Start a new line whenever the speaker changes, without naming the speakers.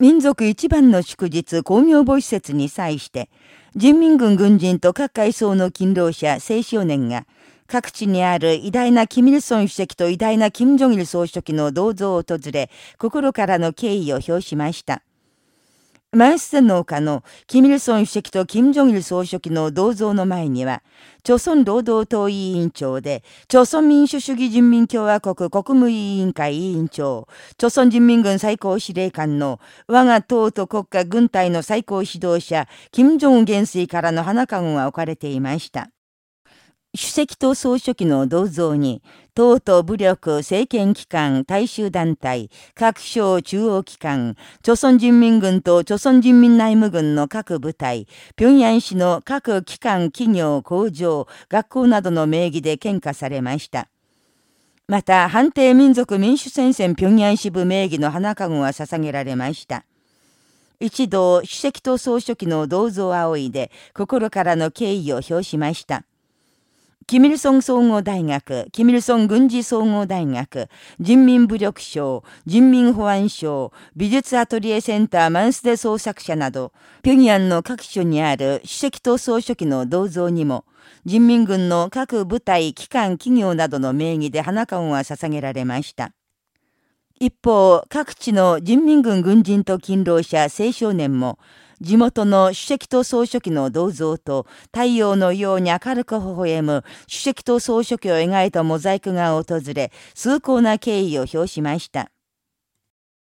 民族一番の祝日公明母施設に際して、人民軍軍人と各階層の勤労者、青少年が、各地にある偉大なキミルソン主席と偉大なキム・ジョギル総書記の銅像を訪れ、心からの敬意を表しました。マンステ農家のキミルソン主席とキム・ジョギル総書記の銅像の前には、朝鮮労働党委員長で、朝鮮民主主義人民共和国国務委員会委員長、朝鮮人民軍最高司令官の我が党と国家軍隊の最高指導者、キム・ジョン元帥からの花籠が置かれていました。主席と総書記の銅像に、党と武力、政権機関、大衆団体、各省中央機関、朝鮮人民軍と朝鮮人民内務軍の各部隊、平壌市の各機関、企業、工場、学校などの名義で献花されました。また、判定民族民主戦線平壌支部名義の花籠は捧げられました。一同、主席と総書記の銅像を仰いで、心からの敬意を表しました。キミルソン総合大学、キミルソン軍事総合大学、人民武力省、人民保安省、美術アトリエセンターマンスデ創作者など、平壌の各所にある主席と総書記の銅像にも、人民軍の各部隊、機関、企業などの名義で花冠は捧げられました。一方、各地の人民軍軍人と勤労者、青少年も、地元の主席と総書記の銅像と太陽のように明るく微笑む主席と総書記を描いたモザイク画を訪れ、崇高な敬意を表しました。